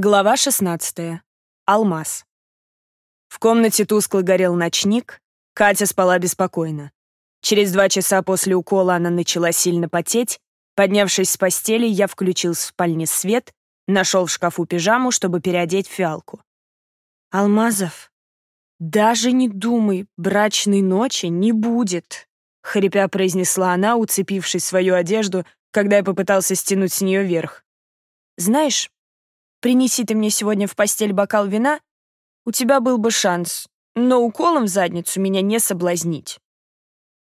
Глава 16. Алмаз. В комнате тускло горел ночник, Катя спала беспокойно. Через два часа после укола она начала сильно потеть. Поднявшись с постели, я включил в спальне свет, нашел в шкафу пижаму, чтобы переодеть фиалку. «Алмазов, даже не думай, брачной ночи не будет», — хрипя произнесла она, уцепившись свою одежду, когда я попытался стянуть с нее вверх. «Знаешь, Принеси ты мне сегодня в постель бокал вина, у тебя был бы шанс, но уколом в задницу меня не соблазнить.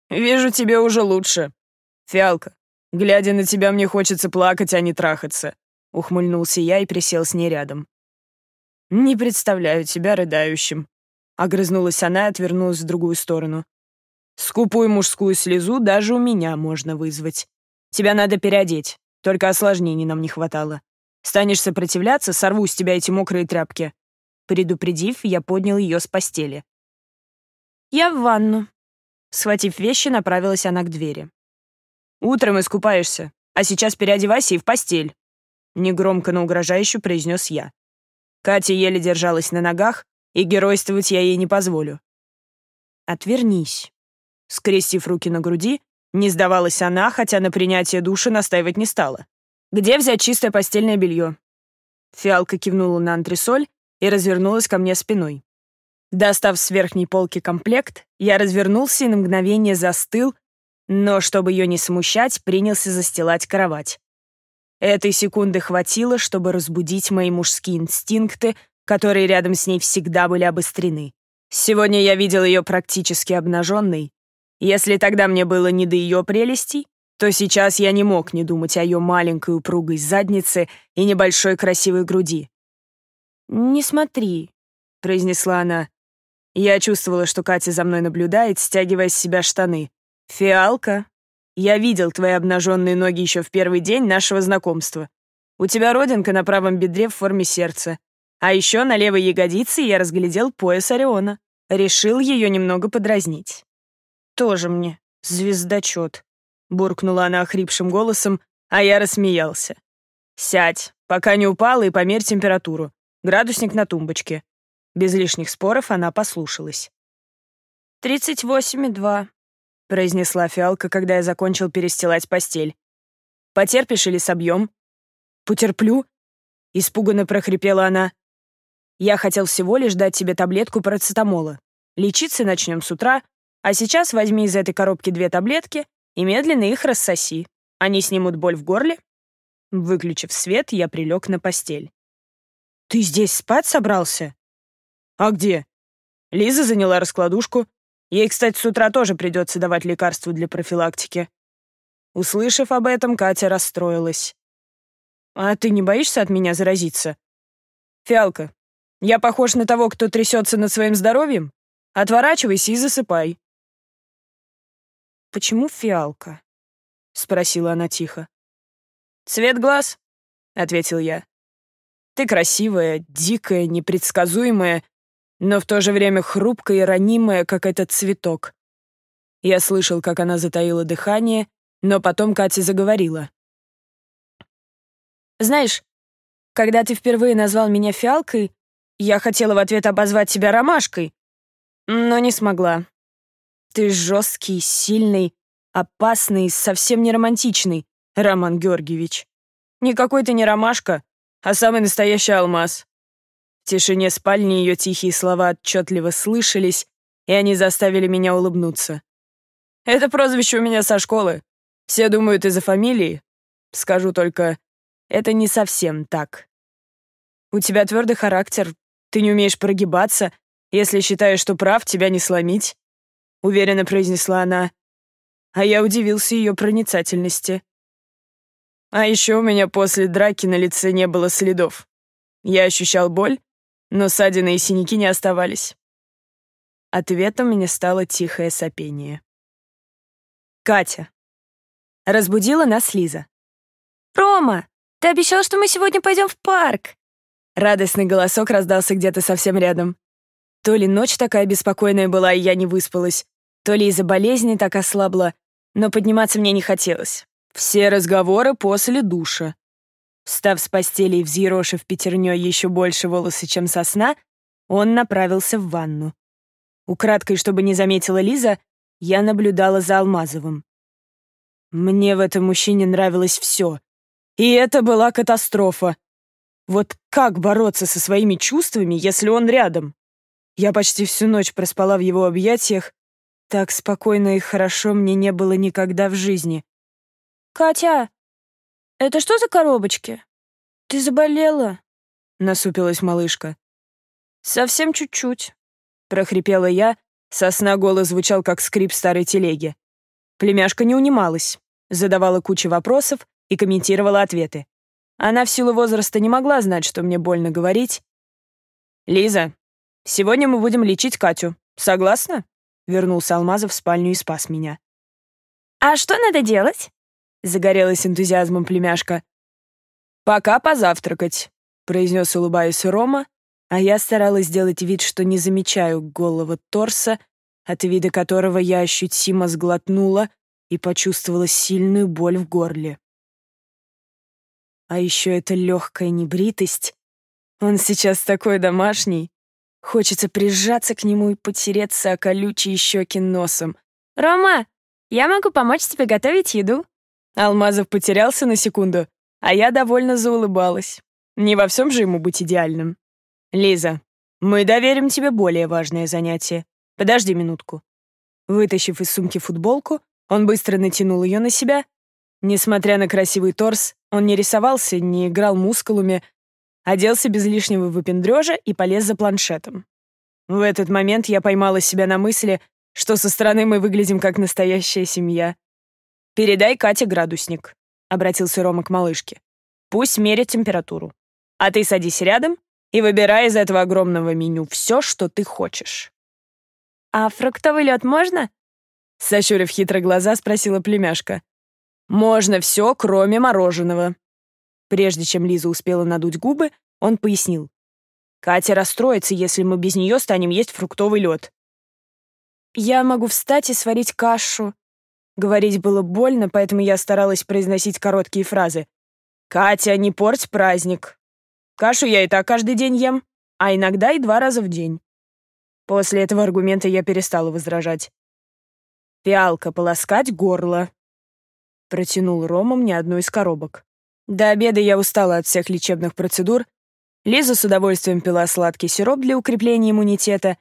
Вижу, тебе уже лучше. Фиалка, глядя на тебя, мне хочется плакать, а не трахаться. Ухмыльнулся я и присел с ней рядом. Не представляю тебя рыдающим. Огрызнулась она и отвернулась в другую сторону. Скупую мужскую слезу даже у меня можно вызвать. Тебя надо переодеть, только осложнений нам не хватало. Станешь сопротивляться, сорву с тебя эти мокрые тряпки». Предупредив, я поднял ее с постели. «Я в ванну». Схватив вещи, направилась она к двери. «Утром искупаешься, а сейчас переодевайся и в постель», негромко, но угрожающе произнес я. Катя еле держалась на ногах, и геройствовать я ей не позволю. «Отвернись». Скрестив руки на груди, не сдавалась она, хотя на принятие душа настаивать не стала. Где взять чистое постельное белье?» Фиалка кивнула на антресоль и развернулась ко мне спиной. Достав с верхней полки комплект, я развернулся и на мгновение застыл, но, чтобы ее не смущать, принялся застилать кровать. Этой секунды хватило, чтобы разбудить мои мужские инстинкты, которые рядом с ней всегда были обострены. Сегодня я видел ее практически обнаженной. Если тогда мне было не до ее прелестей, то сейчас я не мог не думать о ее маленькой упругой заднице и небольшой красивой груди. «Не смотри», — произнесла она. Я чувствовала, что Катя за мной наблюдает, стягивая с себя штаны. «Фиалка, я видел твои обнаженные ноги еще в первый день нашего знакомства. У тебя родинка на правом бедре в форме сердца. А еще на левой ягодице я разглядел пояс Ориона. Решил ее немного подразнить. Тоже мне звездочет. Буркнула она охрипшим голосом, а я рассмеялся. «Сядь, пока не упала, и померь температуру. Градусник на тумбочке». Без лишних споров она послушалась. «Тридцать восемь и два», — произнесла фиалка, когда я закончил перестилать постель. «Потерпишь или собьем?» «Потерплю», — испуганно прохрипела она. «Я хотел всего лишь дать тебе таблетку парацетамола. Лечиться начнем с утра, а сейчас возьми из этой коробки две таблетки и медленно их рассоси. Они снимут боль в горле. Выключив свет, я прилег на постель. «Ты здесь спать собрался?» «А где?» Лиза заняла раскладушку. Ей, кстати, с утра тоже придется давать лекарства для профилактики. Услышав об этом, Катя расстроилась. «А ты не боишься от меня заразиться?» «Фиалка, я похож на того, кто трясется над своим здоровьем? Отворачивайся и засыпай. «Почему фиалка?» — спросила она тихо. «Цвет глаз», — ответил я. «Ты красивая, дикая, непредсказуемая, но в то же время хрупкая и ранимая, как этот цветок». Я слышал, как она затаила дыхание, но потом Катя заговорила. «Знаешь, когда ты впервые назвал меня фиалкой, я хотела в ответ обозвать тебя ромашкой, но не смогла. Ты жесткий, сильный, опасный, совсем не романтичный, Роман Георгиевич. Никакой ты не ромашка, а самый настоящий алмаз. В тишине спальни ее тихие слова отчетливо слышались, и они заставили меня улыбнуться. Это прозвище у меня со школы. Все думают из-за фамилии. Скажу только, это не совсем так. У тебя твердый характер, ты не умеешь прогибаться. Если считаешь, что прав, тебя не сломить. — уверенно произнесла она. А я удивился ее проницательности. А еще у меня после драки на лице не было следов. Я ощущал боль, но ссадины и синяки не оставались. Ответом мне стало тихое сопение. Катя. Разбудила нас Лиза. «Рома, ты обещал, что мы сегодня пойдем в парк!» Радостный голосок раздался где-то совсем рядом. То ли ночь такая беспокойная была, и я не выспалась, то ли из-за болезни так ослабла, но подниматься мне не хотелось. Все разговоры после душа. Встав с постели и взъерошив пятерней еще больше волосы, чем сосна, он направился в ванну. Украдкой, чтобы не заметила Лиза, я наблюдала за Алмазовым. Мне в этом мужчине нравилось все. И это была катастрофа. Вот как бороться со своими чувствами, если он рядом? Я почти всю ночь проспала в его объятиях. Так спокойно и хорошо мне не было никогда в жизни. «Катя, это что за коробочки? Ты заболела?» — насупилась малышка. «Совсем чуть-чуть», — прохрипела я, сосна голос звучал, как скрип старой телеги. Племяшка не унималась, задавала кучу вопросов и комментировала ответы. Она в силу возраста не могла знать, что мне больно говорить. «Лиза, сегодня мы будем лечить Катю. Согласна?» Вернулся Алмазов в спальню и спас меня. «А что надо делать?» Загорелась энтузиазмом племяшка. «Пока позавтракать», — произнес, улыбаясь Рома, а я старалась сделать вид, что не замечаю голого торса, от вида которого я ощутимо сглотнула и почувствовала сильную боль в горле. А еще эта легкая небритость. Он сейчас такой домашний. Хочется прижаться к нему и потереться о колючие щеки носом. «Рома, я могу помочь тебе готовить еду?» Алмазов потерялся на секунду, а я довольно заулыбалась. Не во всем же ему быть идеальным. «Лиза, мы доверим тебе более важное занятие. Подожди минутку». Вытащив из сумки футболку, он быстро натянул ее на себя Несмотря на красивый торс, он не рисовался, не играл мускулами, оделся без лишнего выпендрежа и полез за планшетом. В этот момент я поймала себя на мысли, что со стороны мы выглядим как настоящая семья. «Передай Кате градусник», — обратился Рома к малышке. «Пусть мерит температуру. А ты садись рядом и выбирай из этого огромного меню все, что ты хочешь». «А фруктовый лед можно?» Сощурив хитро глаза, спросила племяшка. Можно все, кроме мороженого. Прежде чем Лиза успела надуть губы, он пояснил. Катя расстроится, если мы без нее станем есть фруктовый лед. Я могу встать и сварить кашу. Говорить было больно, поэтому я старалась произносить короткие фразы. «Катя, не порть праздник. Кашу я и так каждый день ем, а иногда и два раза в день». После этого аргумента я перестала возражать. «Пиалка, полоскать горло», Протянул Рома мне одну из коробок. До обеда я устала от всех лечебных процедур. Лиза с удовольствием пила сладкий сироп для укрепления иммунитета,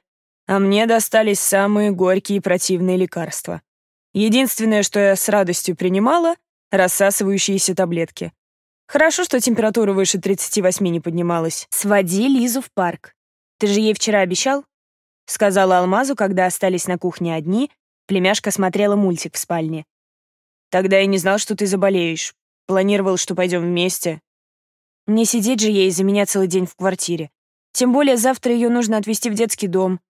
а мне достались самые горькие и противные лекарства. Единственное, что я с радостью принимала — рассасывающиеся таблетки. Хорошо, что температура выше 38 не поднималась. «Своди Лизу в парк. Ты же ей вчера обещал?» — сказала Алмазу, когда остались на кухне одни, племяшка смотрела мультик в спальне. Тогда я не знал, что ты заболеешь. Планировал, что пойдем вместе. Не сидеть же ей из-за меня целый день в квартире. Тем более завтра ее нужно отвезти в детский дом.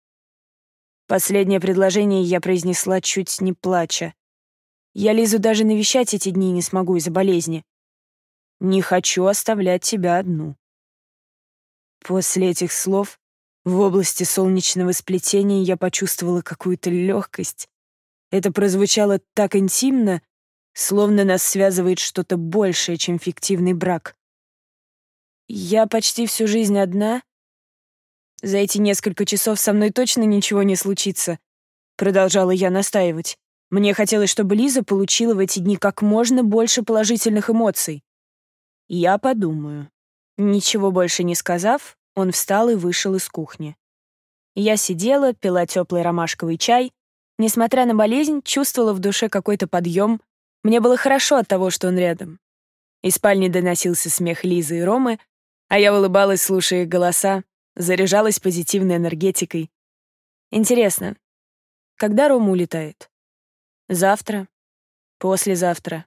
Последнее предложение я произнесла чуть не плача. Я Лизу даже навещать эти дни не смогу из-за болезни. Не хочу оставлять тебя одну. После этих слов в области солнечного сплетения я почувствовала какую-то легкость. Это прозвучало так интимно, словно нас связывает что-то большее, чем фиктивный брак. Я почти всю жизнь одна. За эти несколько часов со мной точно ничего не случится, продолжала я настаивать. Мне хотелось, чтобы Лиза получила в эти дни как можно больше положительных эмоций. Я подумаю. Ничего больше не сказав, он встал и вышел из кухни. Я сидела, пила теплый ромашковый чай. Несмотря на болезнь, чувствовала в душе какой-то подъем, мне было хорошо от того, что он рядом. Из спальни доносился смех Лизы и Ромы, а я улыбалась, слушая их голоса, заряжалась позитивной энергетикой. Интересно, когда Рома улетает? Завтра? Послезавтра?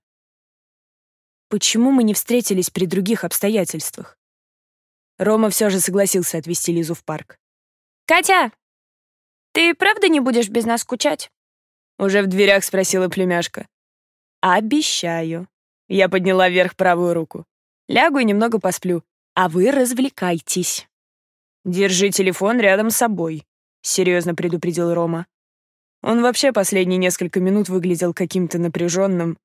Почему мы не встретились при других обстоятельствах? Рома все же согласился отвезти Лизу в парк. «Катя, ты правда не будешь без нас скучать?» Уже в дверях спросила племяшка. «Обещаю». Я подняла вверх правую руку. Лягу и немного посплю, а вы развлекайтесь. «Держи телефон рядом с собой», — серьезно предупредил Рома. Он вообще последние несколько минут выглядел каким-то напряженным.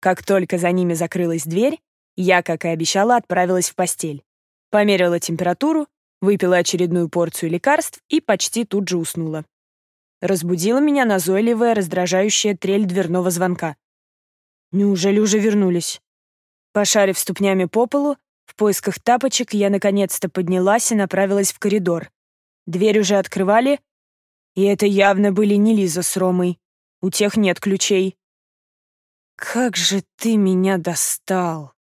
Как только за ними закрылась дверь, Я, как и обещала, отправилась в постель. Померила температуру, выпила очередную порцию лекарств и почти тут же уснула. Разбудила меня назойливая, раздражающая трель дверного звонка. Неужели уже вернулись? Пошарив ступнями по полу, в поисках тапочек я наконец-то поднялась и направилась в коридор. Дверь уже открывали, и это явно были не Лиза с Ромой. У тех нет ключей. «Как же ты меня достал!»